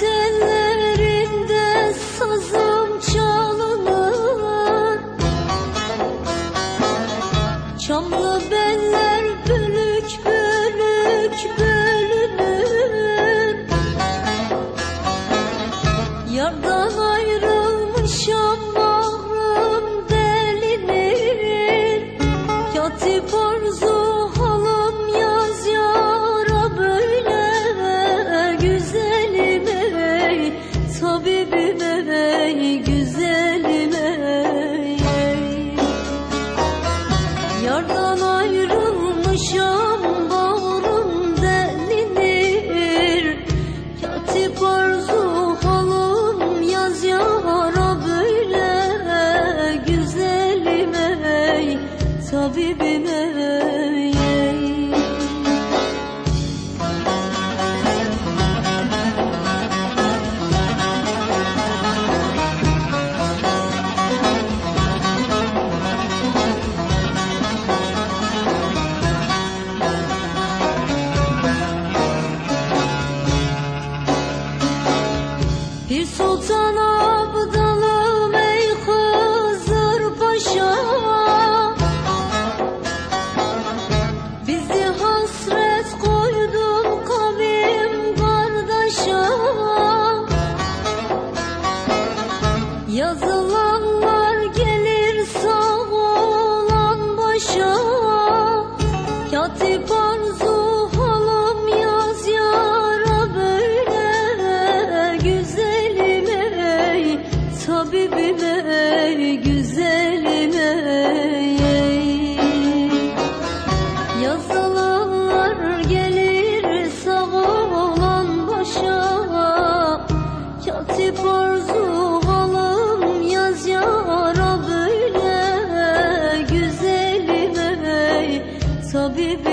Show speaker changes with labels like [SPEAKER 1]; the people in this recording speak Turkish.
[SPEAKER 1] tellerinde sazım çalınır. Çamlı beller bölük bölük bölünür. Yardan Senden ayrılmışam bağrım delinir Katip arzu halım yaz yara böyle. Güzelim ey so 索呢 tabibime güzelime yey. Yazılar gelir savrulan başa Katip arzu alım yaz yara böyle güzelime tabibime